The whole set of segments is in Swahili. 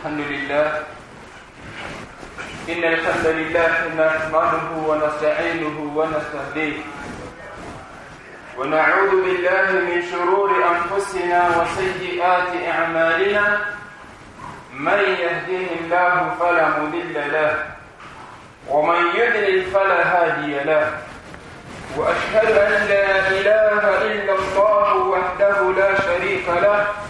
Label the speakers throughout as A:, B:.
A: الحمد لله. إن الحمد لله نحمده ونستعينه ونستهديه. ونعوذ بالله من شرور أنفسنا وسيئات أعمالنا. من يهده الله فلا مضل له ومن يضلل فلا هادي له. وأشهد أن لا إله إلا الله وحده لا شريك له.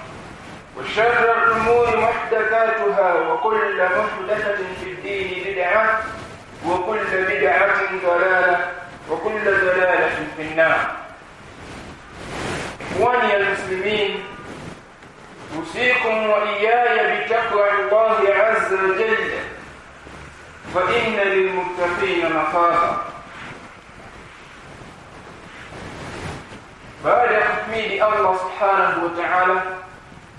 A: وشر الأمور محدثاتها وكل محدثة في الدين بدعة وكل بدعة ضلالة وكل ضلالة في النار. إخواني المسلمين أوصيكم وإياي بتقوى الله عز وجل فإن للمتقين مفازا kumhimidi Allah subhanahu wa ta'ala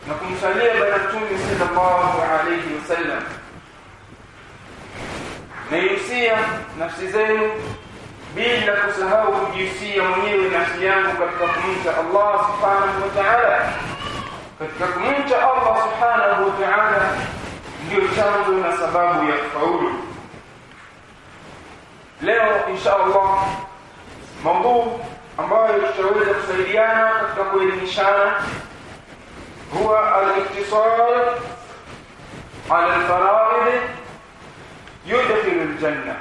A: na kumsalia bwana mtume sallallahu alayhi wasallam naihusia nafsi zenu bila kusahau kujihusia mwenyewe nafsi yangu katika kumcha Allah subhanahu wa ta'ala katika kumcha Allah subhanahu wa ta'ala ndio chanzo na sababu ya kufaulu leo insha Allah mambo ambayo tutaweza kusaidiana katika kuelimishana huwa الاقتصار على الفرائض يدخل الجنة.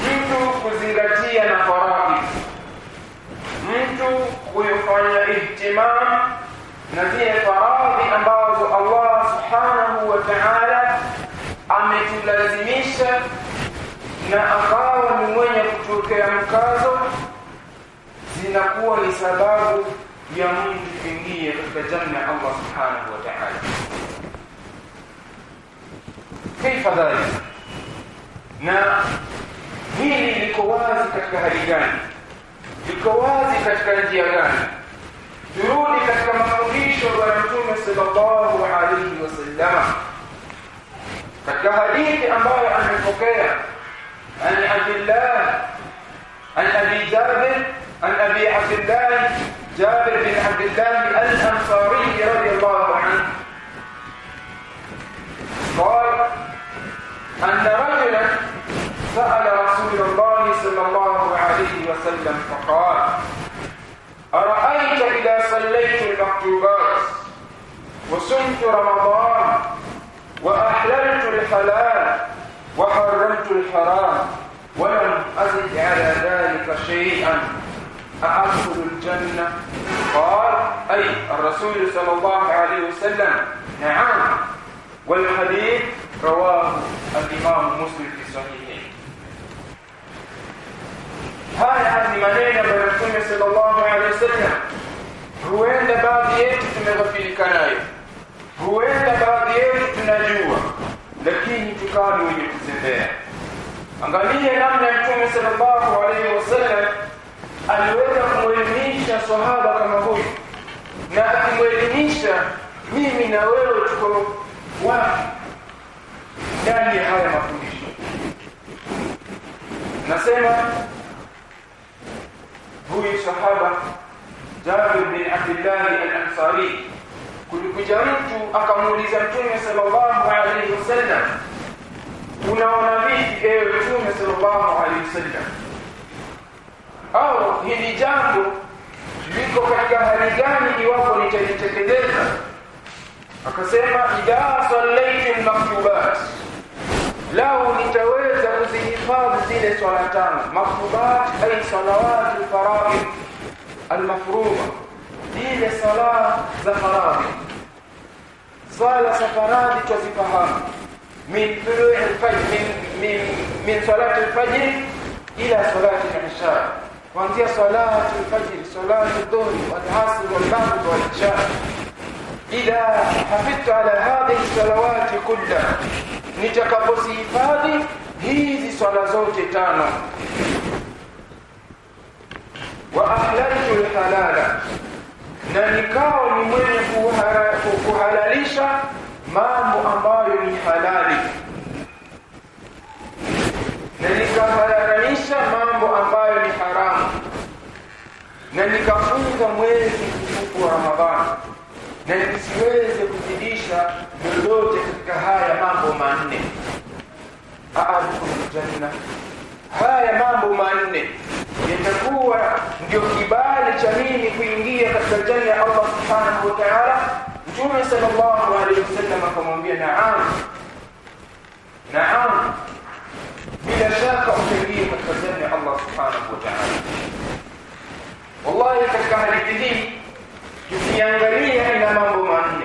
A: mtu kuzingatia na faraid mtu kuyofanya ihtimam na zile faradhi ambazo Allah subhanahu wa ta'ala ametulazimisha na akawa ni mwenye kutokea mkazo zinakuwa ni sababu يميل في النية بالتجنع الله سبحانه وتعالى كيف ذلك؟ na hili liko wazi katika hali gani liko wazi katika njia gani turudi katika mafundisho ya mtume sallallahu alaihi wasallam katika hadithi ambayo amepokea an abdillah an abi jabir an abi abdillah جابر بن عبد الله الأنصاري رضي الله عنه. قال أن رجلا سأل رسول الله صلى الله عليه وسلم فقال أرأيت إذا صليت المكتوبات وصمت رمضان وأحللت الحلال وحرمت الحرام ولم أزد على ذلك شيئا؟ أأدخل الجنة. قال أي الرسول صلى الله عليه وسلم. نعم. والحديث رواه الإمام مسلم في صحيحه هاي هذه منينة برسول صلى الله عليه وسلم. هو أن بعض من غفير كنائي هو أن بعض من جوا لكن يتكالوا يتزبع أنقالية نمنا يتفن صلى الله عليه وسلم aliweza kumwelimisha sahaba kama huyu. Na akimwelimisha mimi na wewe tuko wapi? Ndani ya haya mafundisho. Nasema huyu sahaba Jabir bin Abdullah al-Ansari kulikuja mtu akamuuliza mtume sallallahu alaihi wasallam unaona vipi ewe mtume sallallahu alaihi wasallam au hili jambo liko katika hali gani iwapo nitalitekeleza akasema idha sallaitu maktubat lau nitaweza kuzihifadhi zile swala tano maktubat ay salawat alfaraid almafruḍa zile sala za faradhi swala za faradhi tuzifahamu min tului alfajr min min min salati alfajr ila salati al-isha kuanzia salatu alfajr salatu wa maghrib wa isha idha hafidtu ala hadhihi salawati kulla. Nitakaposihifadhi hizi swala zote tano. Wa ahlaltu alhalala. Na nikao ni mwenye kuhalalisha mambo ambayo ni halali na nikaharamisha mambo ambayo ni haramu na nikafunga mwezi mtukufu wa Ramadhani. Na nisiweze kuzidisha lolote katika haya mambo manne. Aadukum janna haya mambo manne yatakuwa ndio kibali cha mimi kuingia katika janna ya Allah subhanahu wa ta'ala. Mtume sallallahu alaihi wasallam akamwambia naam. Naam. Bila shaka utaingia katika janna ya Allah subhanahu wa ta'ala wallahi katika hadithi hii tukiangalia ina mambo manne.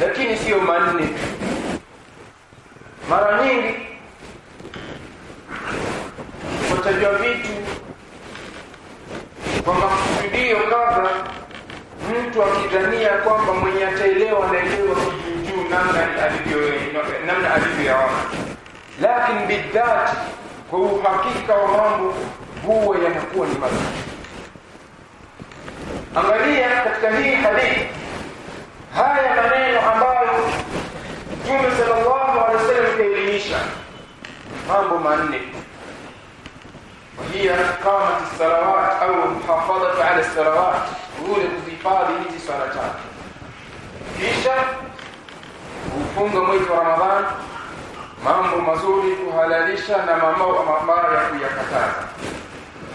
A: Lakini siyo manne mara nyingi kutajwa vitu kwa makusudio kadha mtu akidhania kwamba mwenye ataelewa anaelewa kijuujuu namna alivyo namna alivyoyaona. Lakini bidhati kwa uhakika wa mambo huwa yanakuwa ni mazuri angalia katika hii hadithi haya maneno ambayo Mtume sallallahu alaihi wasallam kaelimisha mambo manne وهي قامت الصلوات أو المحافظه على الصلوات ule kuzihifadhi hizi swala tatu kisha kufunga mwezi wa Ramadhani mambo mazuri kuhalalisha na mambo mabaya kuyakataza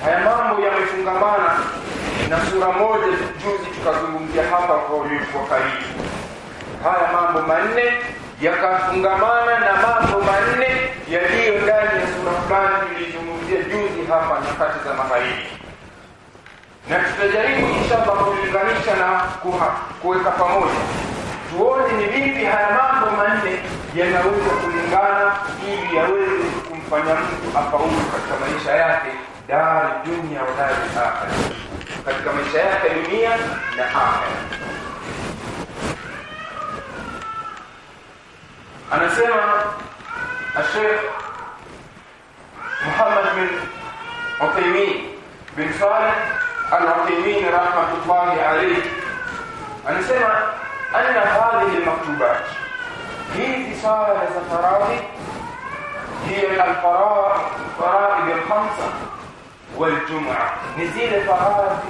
A: haya mambo yamefungamana na sura moja juzi tukazungumzia hapa kwa karibu. Haya mambo manne yakafungamana na mambo manne yaliyo ndani ya sura fulani tulizungumzia juzi hapa nyakati za magharibi. Na tutajaribu inshallah kulinganisha na kuweka pamoja. Tuone ni vipi haya mambo manne yanaweza kulingana ili yaweze kumfanya mtu afaulu katika maisha yake dari dunia wa dari akhira katika maisha yake ya dunia na akhera anasema الشيخ محمد بن عثيمين بن صالح العثيمين رحمة الله عليه anasema anna hadhihi almaktubat hizi sala za faradhi hiya alfaraid alkhamsa والجمعة. نزيل فهذا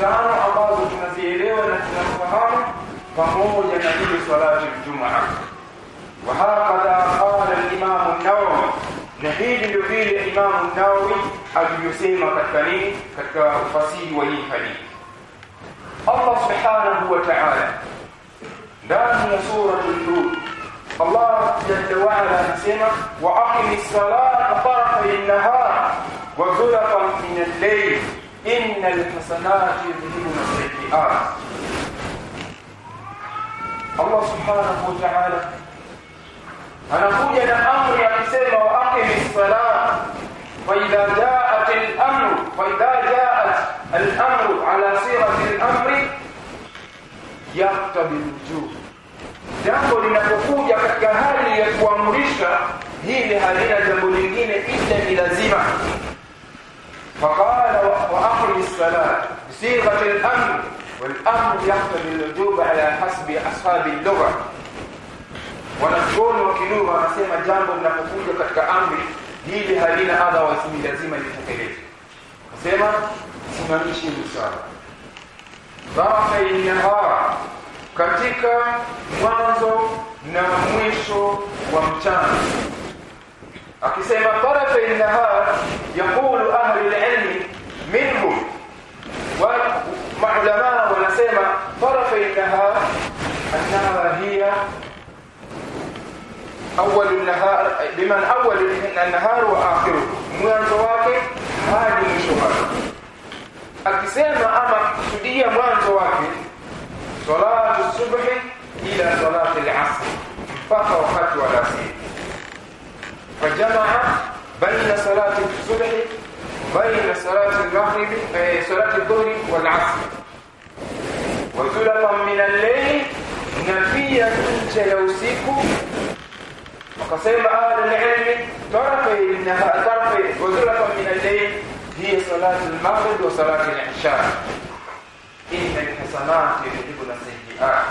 A: جانو أبازو تنزيله ونتنفهم فهو ينزيل صلاة الجمعة. وهكذا قال الإمام النووي. نهيد لفيل الإمام النووي أبي يسيم كالتنين كالفصيل ولي فليل الله سبحانه وتعالى. دانه سورة النور. الله جد وعلا نسيمه وأقم الصلاة طرف النهار. وزلفا من الليل إن الحسنات يذهبن السيئات. الله سبحانه وتعالى أنا أقول أن أمر يقسم وأقم الصلاة. فإذا جاءت الأمر فإذا جاءت الأمر على سيره الأمر يقتضي الوجوب. jambo linapokuja katika hali ya kuamrisha hili halina jambo lingine ila الصلاة بصيغة الأمر والأمر يقتضي الوجوب على حسب أصحاب اللغة wanachuoni wa kilugha wanasema jambo linapokuja katika amri hili halina otherwise ni lazima litekelezwe nasema simamishi msala tarafa nahara katika mwanzo na mwisho wa mchana akisema tarafa nahar yaqulu ahli alilm minhum Maulamaa wanasema tarafainaha annaha hiya awwalu nahar biman awwalu nahar wa akhiru, mwanzo wake hadi mwisho wake. Akisema ama kusudia mwanzo wake salatu subhi ila salati al-asr, mpaka wakati wa alasiri. Fajamaa baina salati subhi بين صلاة المغرب آه، صلاة الظهر والعصر. وثلثا من الليل نفية كل يوسف وقسم أهل العلم طرفي إنها طرف من الليل هي صلاة المغرب وصلاة العشاء. إن الحسنات يجبن السيئات.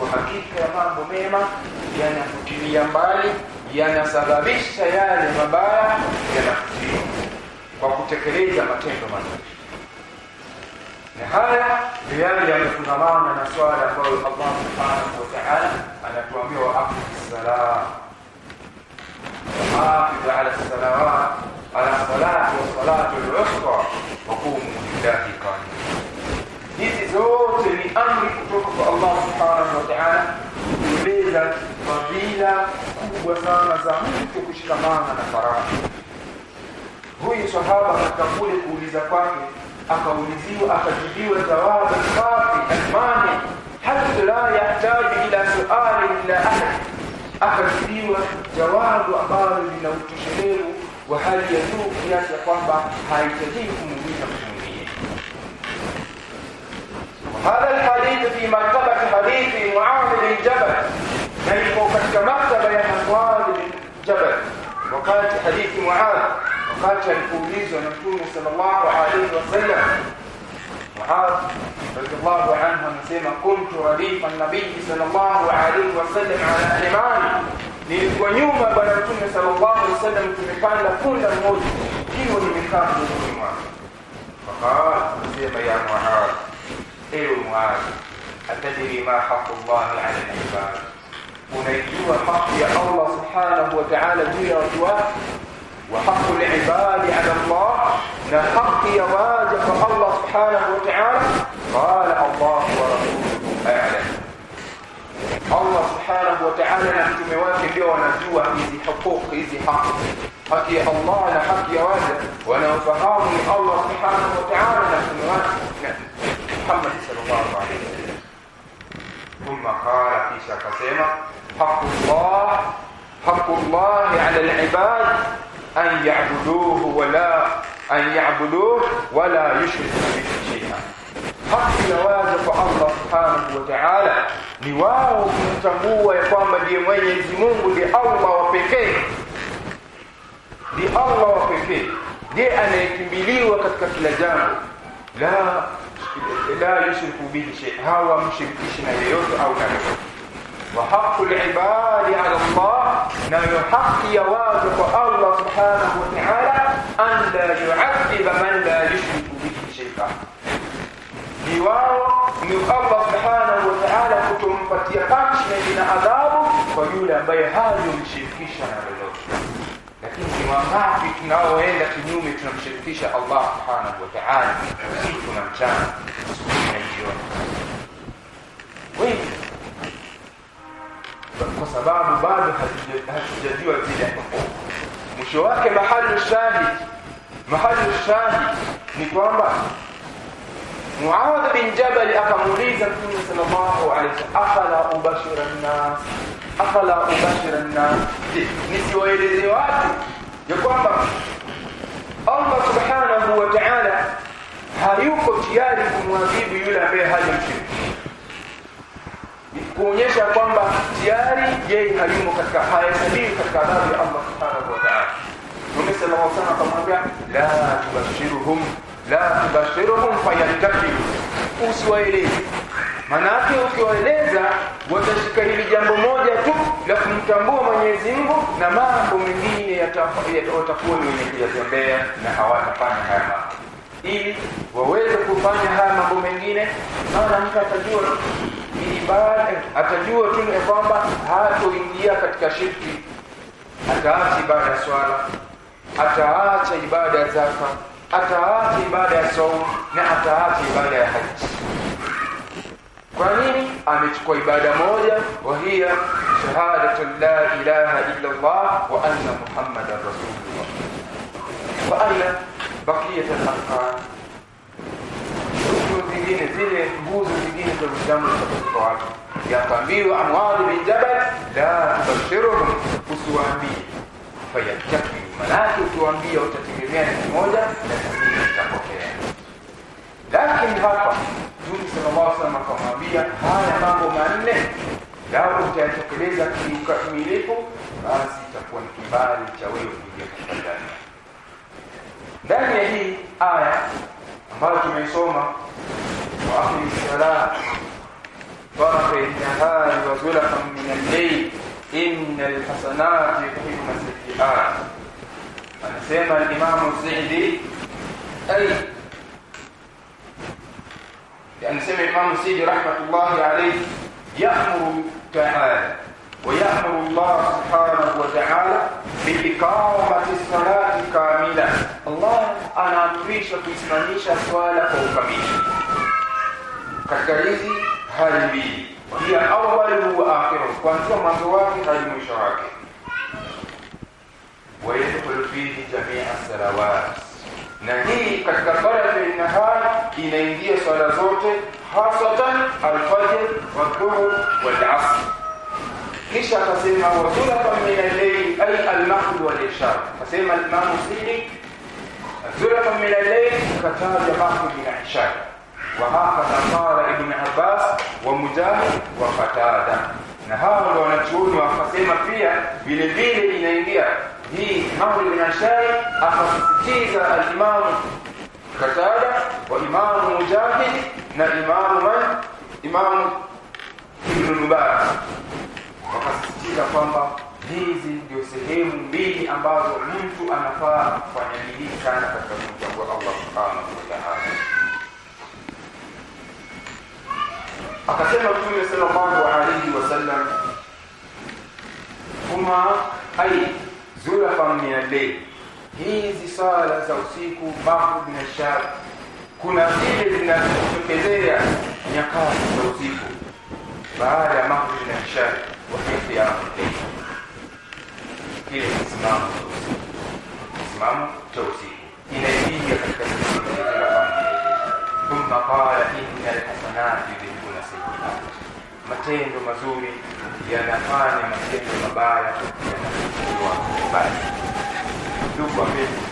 A: وحقيقة مام مما ينفتني ينبالي ينسببش يالي مبالا ينفتني kwa kutekeleza matendo mazuri na haya ndio yale yamefungamana na swala ambayo Allah subhanahu wa ta'ala anatuambia wa aqimi salam حافظ على الصلوات على الصلاة والصلاة الوسطى وقوموا لله قانتين hizi zote ni amri kutoka kwa Allah subhanahu wa ta'ala kueleza fadhila kubwa sana za mtu kushikamana na faragha. Huyu sahaba katika kule kuuliza kwake akauliziwa akajibiwa jawabu safi almani hata la yahtaji ila suali ila ahad, akajibiwa jawabu ambalo lina utoshelevu wa hali ya juu kiasi ya kwamba haitajii kumuuliza mtu mwingine. هذا الحديث في مرتبة حديث معاذ بن جبل نلقوا katika maktaba ya Muadh bin Jabal wakati hadithi Muadh kaže kulizo na tunu sallallahu alaihi wa sallam وحاف رضي الله عنه نسيما كنت رديف النبي صلى الله عليه وسلم على الإيمان. لنكونيوما بلتون صلى الله عليه وسلم تبقان لكل الموت كيف نمكان نظيمة فقال نسيما يا محاف إلو المعاد أتدري ما حق الله على الإيمان ونيجوها حق يا الله سبحانه وتعالى جوية رجوات وحق العباد على الله. لحق يواجه الله سبحانه وتعالى. قال الله ورسوله أعلم. الله سبحانه وتعالى نحكم واجب له جوا إذي حقوق إذي حق. حكي الله لحق يواجه. ونفهم الله سبحانه وتعالى نحكم واجب محمد صلى الله عليه وسلم. ثم قال في شاكسيمة حق الله حق الله على العباد. أن يعبدوه ولا أن يعبدوه ولا يشركوا به شيئا. حق لوازف الله سبحانه وتعالى. لواو كنتموا يقام دي من يزمون دي الله وبكي دي الله وبكي دي أن يكملي وقت كفل جامع لا لا يشركوا به شيئا. هوا مشركشنا يوت أو نعمل وحق العباد على الله نحن حق يوازق الله سبحانه وتعالى أن لا يعذب من لا يشرك به شيئا ni wao ni Allah subhanahu wa ta'ala kutumpatia punishment na adhabu kwa yule ambaye hajomshirikisha na lolote lakini ni wangapi tunaoenda kinyume tunamshirikisha Allah subhanahu wa ta'ala usiku na mchana asubuhi na jioni wengi kwa sababu bado hatujajua zile mwisho wake mahali shahid mahali shahid ni kwamba Muawadh bin Jabal akamuuliza Mtume sallallahu alayhi wasallam afala ubashira an-nas? Afala ubashira an-nas? Nisiwaeleze watu ya kwamba Allah subhanahu wa ta'ala hayuko tayari kumwadhibu yule ambaye hajamshiriki kuonyesha kwamba yeye hayumo katika hayasabii katika adhabu ya Allah subhanahu wa ta'ala. Mtume sallallahu alaihi wasallam akamwambia la tubashiruhum la tubashiruhum fayantakilu usiwaeleze. Manake ukiwaeleza watashika hili jambo moja tu la kumtambua Mwenyezi Mungu na mambo mengine watakuwa ni wenye kuyatembea na hawatafanya haya mambo. Ili waweze kufanya haya mambo mengine maana mtu atajua ibada atajua tu ya kwamba hatoingia katika shirki ataacha ibada swala ataacha ibada zaka ataacha ibada ya saum na ataacha ibada ya haji kwa nini amechukua ibada moja wahia shahadatu la ilaha illa Allah wa anna Muhammadan rasulullah wa anna baqiyat ruknu zingine zile nguzo zingine za Uislamu zitakuwa wapi yakaambiwa amwali bin Jabal la tubashiruhum usiwaambie. Fayattakilu manake ukiwaambia utategemea ni moja na tabia zitapokea. lakini hapa Mtume sallallahu alaihi wasallam akamwambia haya mambo manne lao utayatekeleza kiukamilifu basi itakuwa ni kibali cha wewe kuingia katika janna ndani ya hii aya ambayo tumeisoma وأقم الصلاة فرق النهار وزلفا من الليل. إن الحسنات يذهبن السيئات. أنسيما الإمام السعدي أي يعني سمع الإمام السعدي رحمة الله عليه. يأمر تعالى ويأمر الله سبحانه وتعالى بإقامة الصلاة الكاملة الله أنا أمريش وتسمانيش أسوالك وكبيش katika hizi hali mbili hiya awwalu wa akhiru kuanzia mwanzo wake hadi mwisho wake ويدخل فيه جميع الصلوات na hii katika baradhi nahar inaingia swala zote hasatan alfajr wadhuhur walasr kisha akasema wasulatan min al-layl ay al-maghrib wal-isha akasema al-imam sidi zulatan min al-layl kataja maghrib wahakadha qala ibn Abbas wa Mujahid wa Qatada. Na hawa ndio wanachuoni wakasema pia vile vile inaingia hii mambo ya shari akasisitiza al-Imam Qatada wa Imam Mujahid na Imam man Imam Ibn Mubarak wakasisitiza kwamba hizi ndio sehemu mbili ambazo mtu anafaa kufanya bidii sana katika kumtambua Allah subhanahu wa ta'ala. Akasema Mtume sallallahu alayhi wasallam, kuma ai zulafa min al-layl, hizi sala za usiku maghrib na isha, kuna zile zinazotokezea nyakati za usiku baada ya maghrib na isha وفي قيام الليل kile kisimamo cha usiku kisimamo cha usiku inaingia katika familia thumma qala inna alhasanati matendo mazuri yanafanya matendo mabaya yanafuliwa mbali ndugu wapendwa,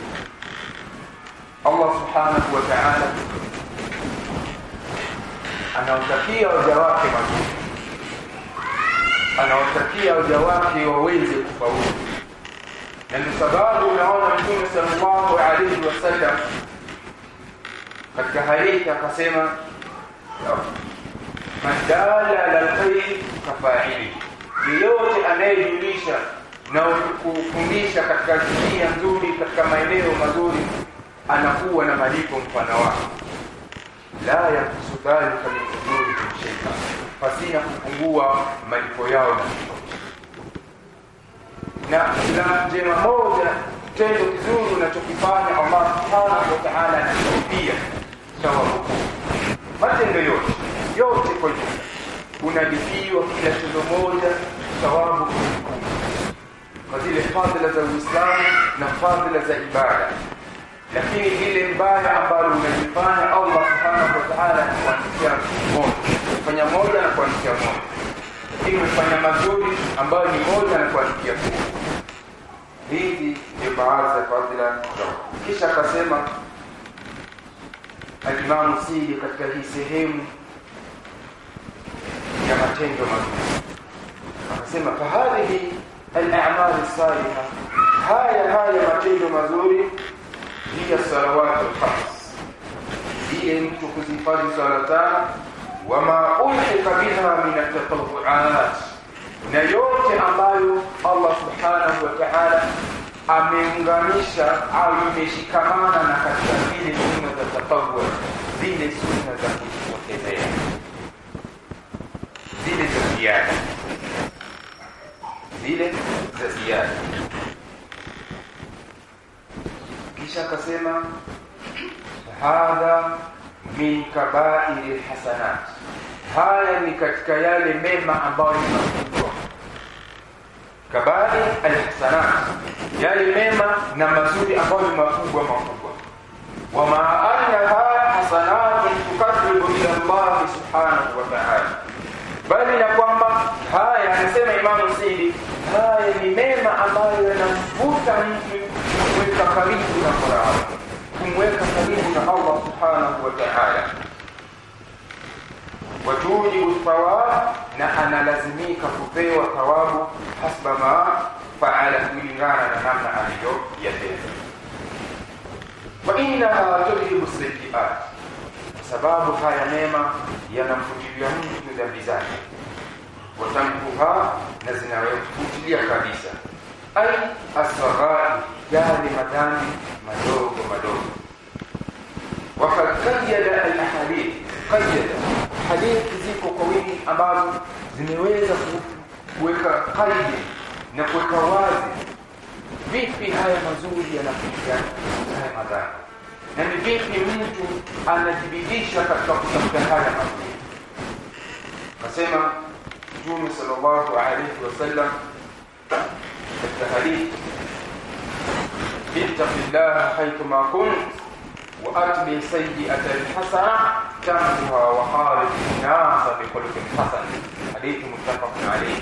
A: Allah subhanahu wa ta'ala anawatakia waja wake mazuri. Anawatakia waja wake waweze kufaulu. Na ndio sababu unaona mtume sallallahu alaihi wasallam katika hadithi akasema man la ala kafaili yeyote anayejulisha na kufundisha katika njia nzuri katika maeneo mazuri anakuwa na malipo mfano wake. La yakusu dhalika min ujurihim sheka fasina kupungua malipo yao na na la jema moja tendo kizuri unachokifanya Allah subhanahu wa ta'ala anakupia thawabu matendo yote yote kwa jumla unalipiwa kila tendo moja thawabu kwa zile fadhila za Uislamu na fadhila za ibada. Lakini ile mbaya ambalo unalifanya Allah subhanahu wa ta'ala anakuandikia moja fanya moja na kuandikia moja. Lakini umefanya mazuri ambayo ni moja na kuandikia kumi hizi ndio baadhi ya fadhila kisha akasema alimamu sidi katika hii sehemu ya matendo mazuri akasema fahadhihi al-a'mal as-saliha haya haya matendo mazuri hiya salawat al-khams ile mtu kuzifadhi swala tano wama ulhika biha min at-tatawwu'at. Na yote ambayo Allah subhanahu wa ta'ala ameunganisha au imeshikamana na katika zile sunna za tatawwu zile sunna za zile za ziada. Zile za ziada. Kisha akasema hadha min kabairi lhasanat haya ni katika yale mema ambayo ni makubwa. Kabair alhasanat. Yale mema na mazuri ambayo ni makubwa makubwa. Wama annaha hasanatun tukaribu ila Allah subhanahu wa ta'ala bali na kwamba haya anasema Imamu Sidi haya ni mema ambayo yanamvuta mtu kumweka karibu na Qur'an, kumweka karibu na Allah subhanahu wa ta'ala. Watujibu thawab na analazimika kupewa thawabu hasba ma faala kulingana na namna alivyoyatenda. Wa innaha tudhibu sayyi'at sababu haya mema yanamfutilia mtu dhambi zake. Watamkuha na zinawefutilia kabisa. Ai asghari yale madhambi madogo madogo. Wakad qayyada alahadith qayyada. Hadithi ziko kwa wingi ambazo zimeweza kuweka kaidi na kuweka wazi vipi haya mazuri yanafikia haya madhambi na ni vipi mtu anajibidisha katika kutafuta haya mazuri kasema mtume sallallahu alayhi wasallam katika hadithi ittaqillaha haythuma kunt وأتبع سيئة الحسنة تمحها وخالق الناس بخلق حسن حديث متفق عليه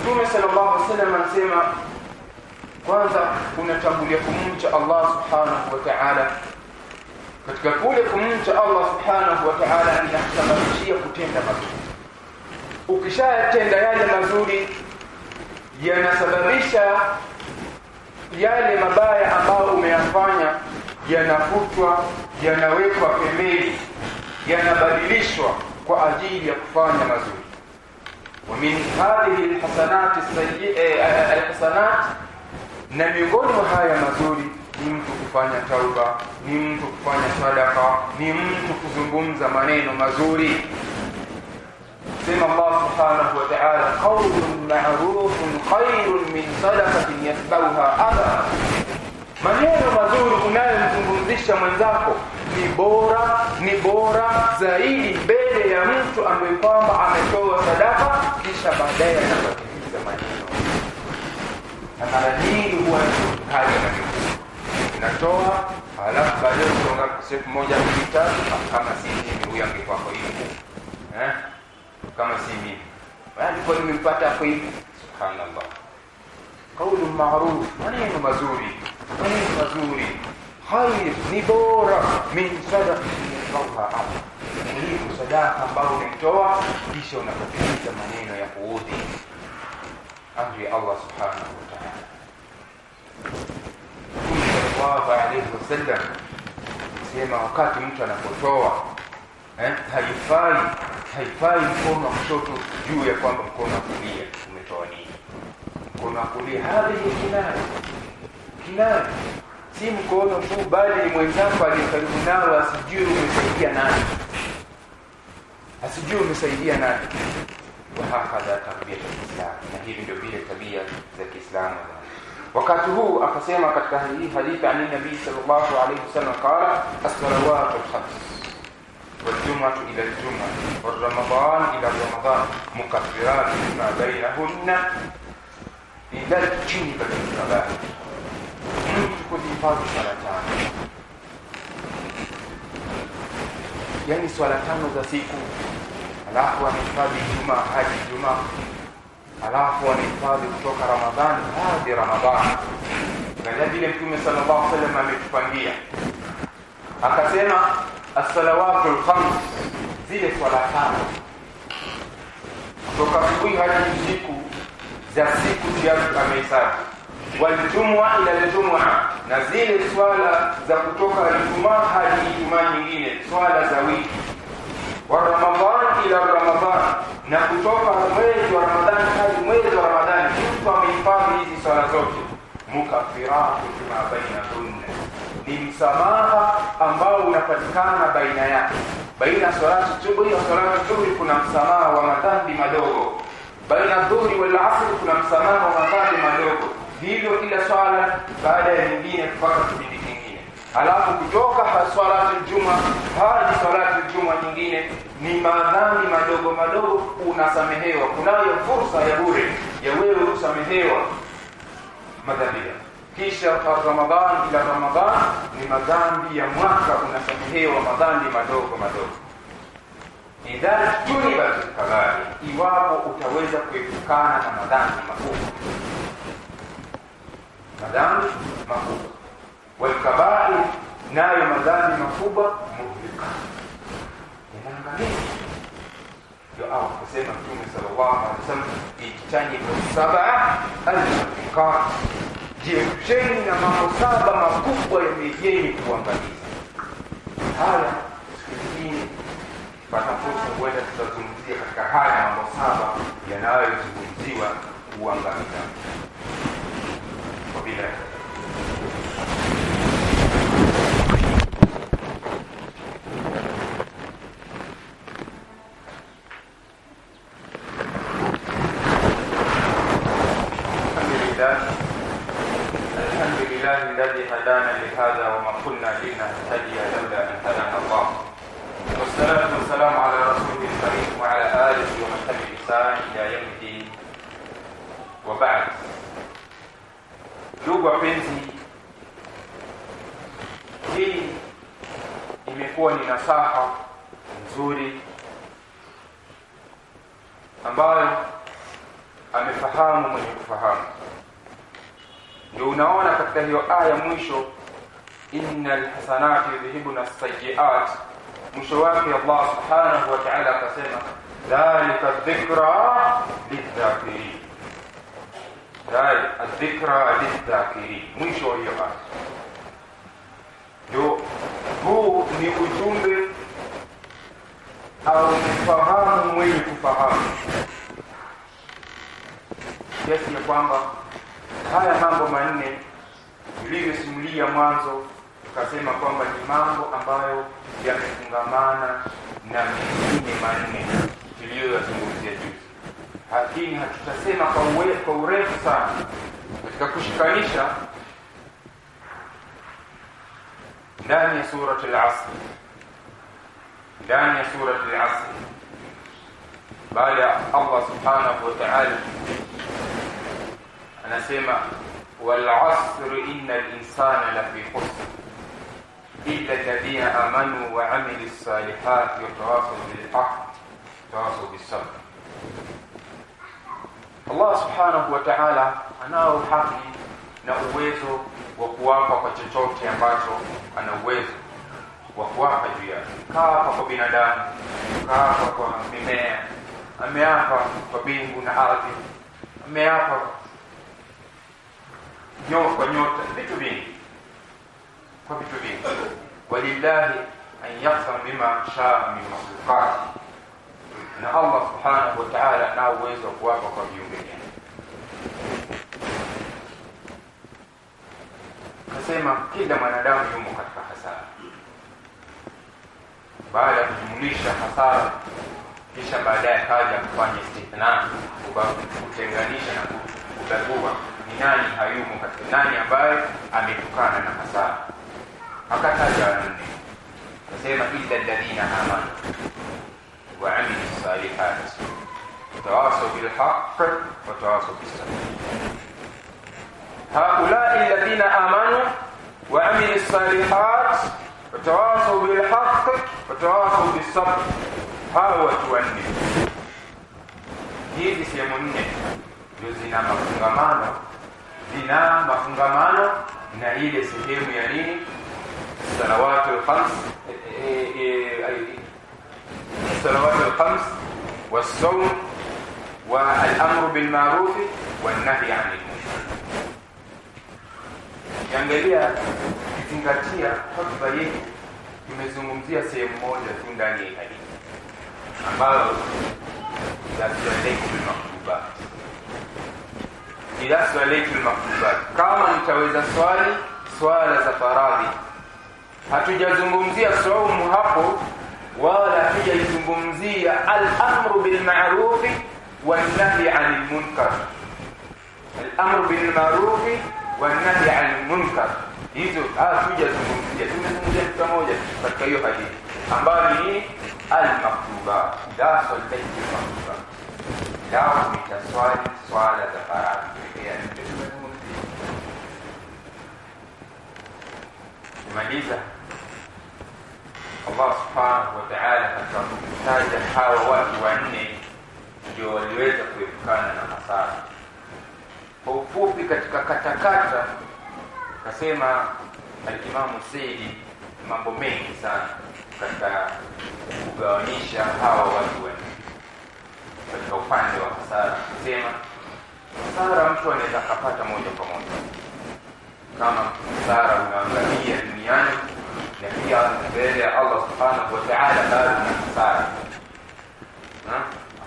A: Mtume sallallahu alaihi wasallam anasema kwanza unatangulia kumcha Allah subhanahu wa ta'ala. Katika kule kumcha Allah subhanahu wa ta'ala inakusababishia kutenda mazuri. Ukishayatenda yale mazuri yanasababisha yale mabaya ambayo umeyafanya yanafutwa yanawekwa pembeni yanabadilishwa kwa ajili ya kufanya mazuri. Wa min hadhihi alhasanat alhasanat na miongoni mwa haya mazuri ni mtu kufanya tauba ni mtu kufanya sadaka ni mtu kuzungumza maneno mazuri. Sema Allah subhanahu wa ta'ala qawlun ma'rufun khairun min sadaqatin yatbauha adha. Maneno mazuri unayomzungumzisha mwenzako ni bora ni bora zaidi mbele ya mtu ambaye kwamba ametoa sadaka kisha baadaye maneno na mara nyingi huwa hali na inatoa halafu baadaye kutonga siku moja mbili tatu kama si mimi huyu angekuwa kwa hivi eh? Kama si mimi. Alikuwa nimempata hapo hivi. Subhanallah. Kaulu maruf maneno mazuri? Maneno mazuri? Khair ni bora. Min sadaqa. Kuliko sadaka ambayo unaitoa kisha unapatiliza maneno ya kuudhi. Amri ya Allah subhanahu wa Mtume sallallahu alayhi wasallam sema wakati mtu anapotoa eh, haifai haifai mkono wa kushoto juu ya kwamba mkono wa kulia umetoa nini. Mkono wa kulia hadhihi kinaya kinaya si mkono tu bali ni mwenzako aliye nao asijue umesaidia nani. Asijue umesaidia nani. Wahakadha tarbiyat lislam na hivi ndio vile tabia za kiislamu wakati huu akasema katika hii عن النبي صلى الله عليه وسلم قال as-salawat al-khams والجمعة إلى الجمعة والرمضان إلى الرمضان مكفرات ما بينهن إلى الجنب الصلاة. كودي فاضي صلاه يعني صلاه خمسه في الأخوة من فاضي الجمعة هذه الجمعة. Alafu anahifadhi kutoka ramadhani hadi ramadhani. Angalia vile mtume sallallahu alaihi wasallam ametupangia. Akasema as-salawatu al-khams zile swala tano. Kutoka asubuhi hadi usiku za siku tatu amehesabu waljumua ila aljumua na zile swala za kutoka ijumaa hadi ijumaa nyingine swala za wiki wa ramadhan ila ramadhan na kutoka mwezi wa ramadhani hadi mwezi wa ramadhani mtu amehifadhi hizi swala zote. Mukafiratu baina bainahunna ni msamaha ambao unapatikana baina yake. Baina salati subuhi na salati dhuhri kuna msamaha wa madhambi madogo. Baina dhuhri wal asri kuna msamaha wa madhambi madogo. Hivyo kila swala baada ya nyingine mpaka kingine alafu kutoka salati ljuma hadi salati ljuma nyingine ni madhambi madogo madogo unasamehewa. Kunayo fursa ya bure ya wewe kusamehewa madhambi. Kisha ramadhan ila ramadhan ni madhambi ya mwaka unasamehewa madhambi madogo madogo. Idha junibat kabari, iwapo utaweza kuepukana na madhambi makubwa. Madhambi makubwa walkabair nayo madhambi makubwa mutlika inaangamiza ndio au kusema mtume sallallahu alaihi wasallam ijtanibu sab'a almubiqat jiepusheni na mambo saba makubwa yenye kuangamiza haya siku pata fursa huenda tutazungumzia katika haya mambo saba yanayozungumziwa kuangamiza kwa hiyo aya mwisho innal hasanati yudhhibuna sayiat mwisho wake allah subhanahu wa taala akasema dhalika dhikra lidhakirin dhikra lidhakirin mwisho hiyo aya. Huu ni ujumbe au fahamu mwenye kufahamu. Kiasi ya kwamba haya mambo manne tulivyosimulia mwanzo tukasema kwamba ni mambo ambayo yamefungamana na mengine manne tuliyoyazungumzia juzi. Lakini hatutasema kwa, uwe, kwa urefu sana. Katika kushikanisha ndani ya surat lasri ndani ya surat lasr baada ya allah subhanahu wa taala anasema والعصر إن الإنسان لفي خسر. إلا الذين آمنوا وعملوا الصالحات يتواصوا بالحق يتواصوا بالصبر. الله سبحانه وتعالى أنا حق نأويز وقوافة وتشوت ينبعث أنا أويز وقوافة جياء كافة بين دان كافة بمياه أميافة بين بنا أرضي أميافة nyo kwa nyota vitu vingi. Kwa vitu vingi. Walillahi an yaksam bima shaa min makhluqati na allah subhanahu wa taala anao uwezo wa kuwapa kwa viumbe vyake. Kasema kila mwanadamu yumo katika hasara. Baada ya kujumulisha hasara kisha baadaye kaja kufanya istithna kutenganisha na kubagua nani hayumo katika nani ambaye ametokana na hasara akataja wanne kasema illa alladhina amanu wa amilu salihat watawasau bilhaq watawasau bisabr هؤلاء الذين آمنوا وعملوا الصالحات وتواصوا بالحق وتواصوا بالصبر hawa watu wanne hizi sehemu nne ndio zina mafungamano zina mafungamano na ile sehemu ya nini salawatu lkhams salawatu lkhams والصوم والامر بالمعروف والنهي عن المنكر kiangalia kizingatia hotuba yetu imezungumzia sehemu moja tu ndani ya hadithi ambayo ila swalaitu lmaktubat, kama nitaweza swali swala za faradhi. Hatujazungumzia saumu hapo, wala hatujaizungumzia alamru bilmarufi wanahyi ani lmunkar. Alamru bilmarufi wanahyi ani lmunkar, hizo hatujazungumzia. Tumezungumzia kitu moja katika hiyo hadithi ambayo ni almaktubat, la swalaitu lmaktubat lao nitaswali swala za faradhi pekee tumezungumzia kumaliza Allah subhanahu wa ta'ala katika hawa watu wanne ndio waliweza kuepukana na hasara. Kwa ufupi, katika katakata kasema Alimamu Saidi mambo mengi sana katika kugawanisha hawa watu wanne katika upande wa hasara. Kasema hasara mtu anaweza akapata moja kwa moja, kama hasara unaangalia duniani na pia mbele ya Allah subhanahu wa ta'ala bado na hasara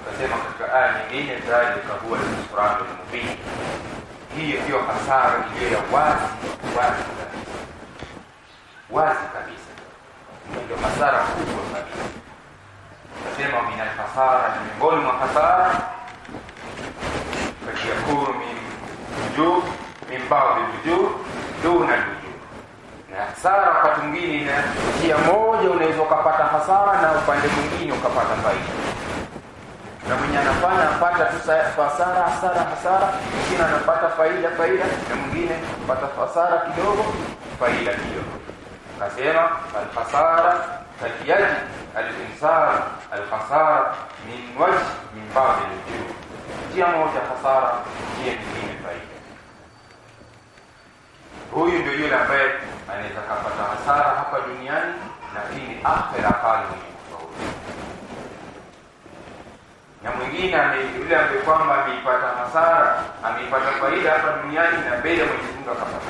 A: akasema katika aya nyingine dhalika huwa al-khusran al-mubin hiyo ndio hasara iliyo ya wazi wazi kabisa wazi kabisa ndio hasara kubwa kabisa akasema min alhasara, na miongoni mwa hasara fakiakuru min wujub min baadhi al-wujub duna al-wujub na hasara wakati mwingine na njia moja unaweza ukapata hasara na upande mwingine ukapata faida. Na mwenye anafanya anapata tu hasara hasara hasara mwingine anapata faida faida na mwingine anapata hasara kidogo faida kidogo. Nasema alhasara kayaji alinsar alhasara min wajh min babi الوجوه njia moja hasara njia nyingine faida huyu ndio yule ambaye anaweza kapata hasara hapa duniani lakini akhera pale mwenye kufaulu na mwingine yule ambaye kwamba ameipata hasara ameipata faida hapa duniani na mbele Mwenyezi Mungu akapata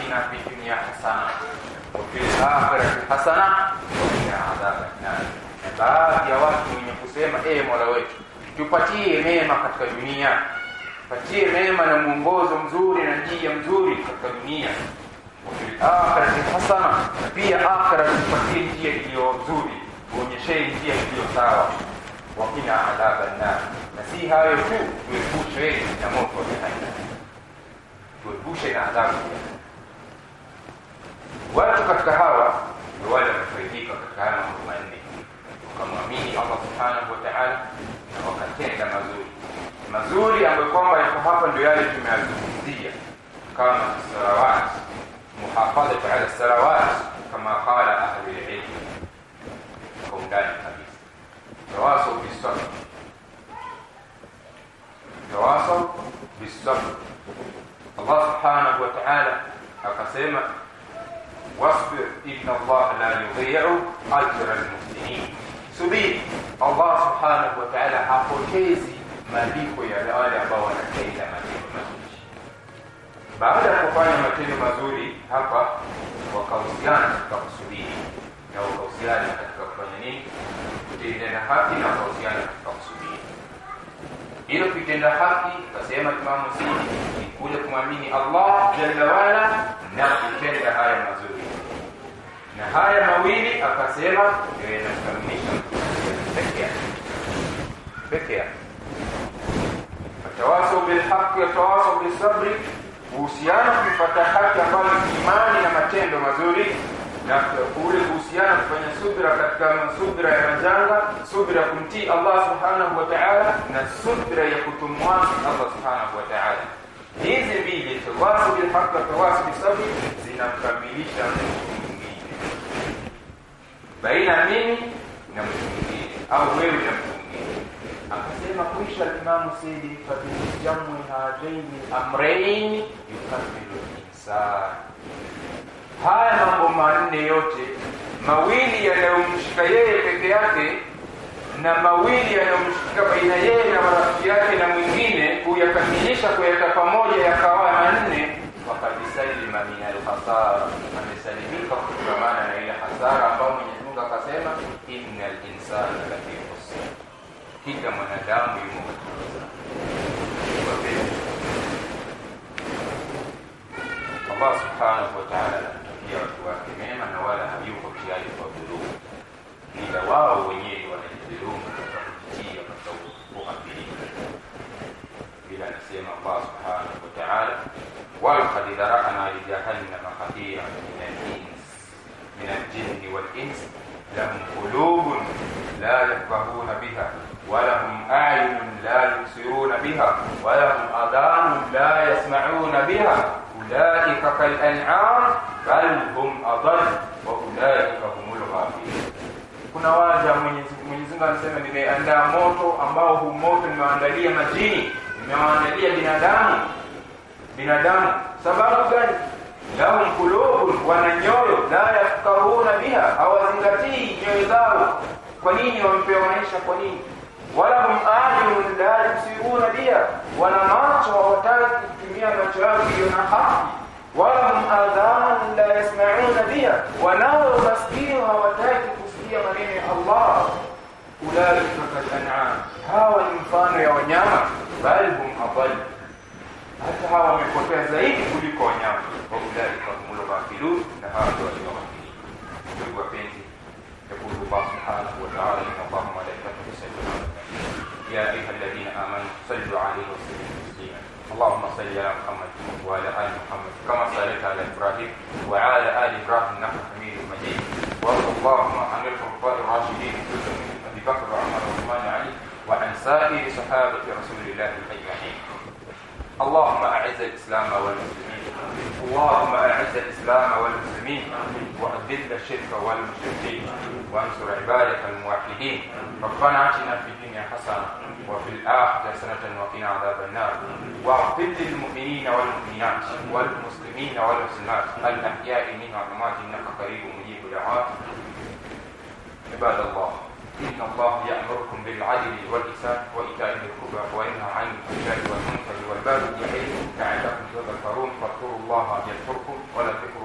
A: atina fi dunya hasana wa fi akhirati hasana wa qina nar. Na baadhi ya watu wenye kusema eh Mola wetu, tupatie mema katika dunia, patie mema na mwongozo mzuri na njia mzuri katika dunia akhirati hasana, pia akhira tupatie njia iliyo nzuri, uonyeshe njia iliyo sawa. Wakina adhaba nnar, na si hayo tu, tuepushe na moto wa jahannam, tuepushe na adhabu ya watu katika hawa ni wale wamefaidika katika haya mambo manne wakamwamini allah subhanahu wa taala na wakatenda mazuri mazuri ambayo kwamba yako hapa ndio yale tumeyazungumzia kama salawat muhafadhatu ala salawat kama qala ahli lilmi kwa undani kabisa tawasau bisabr tawasau bisabr Allah subhanahu wa ta'ala akasema wasbir inna Allah la yudhi'u ajra almuhsinin subiri Allah subhanahu wa ta'ala hapotezi malipo ya wale ambao wanatenda matendo mazuri baada ya kufanya matendo mazuri hapa wakahusiana katika kusubiri na wakahusiana katika kufanya nini kutenda haki na wakahusiana katika kusubiri hilo kitenda haki kasema Imam Muslim ni kule kumwamini Allah jalla wala na kutenda haya mazuri. Na haya mawili akasema ndio yanakamilisha peke yake. Peke yake. Atawasau bilhaqi atawasau bisabri uhusiano kupata haki ambayo imani na matendo mazuri na ule kuhusiana kufanya subira katika subira ya majanga subira kumtii Allah subhanahu wa ta'ala na subira ya kutumwasi Allah subhanahu wa ta'ala hizi mbili tawasu bil na wa tawasu bis sabr zinamkamilisha mtu mwingine. Baina mimi na mtu mwingine. Au wewe na mtu mwingine. Akasema kuisha limamu sidi fabijamu hadaini amrain yukamilu linsan haya mambo manne yote mawili yanayomshika yeye peke yake na mawili yanayomshika baina yeye na marafiki yake na mwingine kuyakamilisha kuyaweka pamoja yakawa manne wakadisalima min alkhasara amesalimika kutokamana na ile hasara ambayo mwenyezi mungu akasema inna linsana lafi khusr. Kila mwanadamu yumo allah subhanahu wataala anatukia watu wake mema na wala hayuko tayari kwa dhuluma, ila wao wenyewe بها أولئك كالأنعام بل هم أضل وأولئك هم الغافلون kuna waja Mwenyezi Mungu anasema nimeandaa moto ambao huu moto nimewaandalia majini nimewaandalia binadamu binadamu sababu gani lahum qulubun wana nyoyo la yafkaruna biha hawazingatii nyoyo zao kwa nini wampewa maisha kwa nini wala hum ayunun la yubsiruna biha wana macho hawataki فيها مجاري أحق ولهم آذان لا يسمعون بها ونار مسكينها وتاكف فيها منين الله. أولئك كالأنعام. هاو الإنسان يا ya بل هم أضل. adall هاو من قطع zaidi كلك wanyama وأولئك هم الغافلون. na hawa يقول الله سبحانه وتعالى إن الله وملائكته على النبي. يا أيها الذين آمنوا صلوا عليه وسلم اللهم صل على محمد وعلى آل محمد كما صليت على إبراهيم وعلى آل إبراهيم إنك حميد مجيد. وارض اللهم عن الخلفاء الراشدين أبي بكر وعمر وعثمان وعلي وعن سائر صحابة رسول الله أجمعين. اللهم أعز الإسلام والمسلمين. اللهم أعز الإسلام والمسلمين وأذل الشرك والمشركين وأنصر عبادك الموحدين. ربنا آتنا في الدنيا حسنة وفي الآخرة حسنة وقنا عذاب النار. وأغفر للمؤمنين والمؤمنات والمسلمين والمسلمات الأحياء منهم والأموات. إنك قريب مجيب دعوات عباد الله إن الله يأمركم بالعدل والإحسان وإيتاء ذي القربى وينهى عن الفحشاء والمنكر والبغي يعظكم لعلكم تذكرون. أن يذكركم ولا في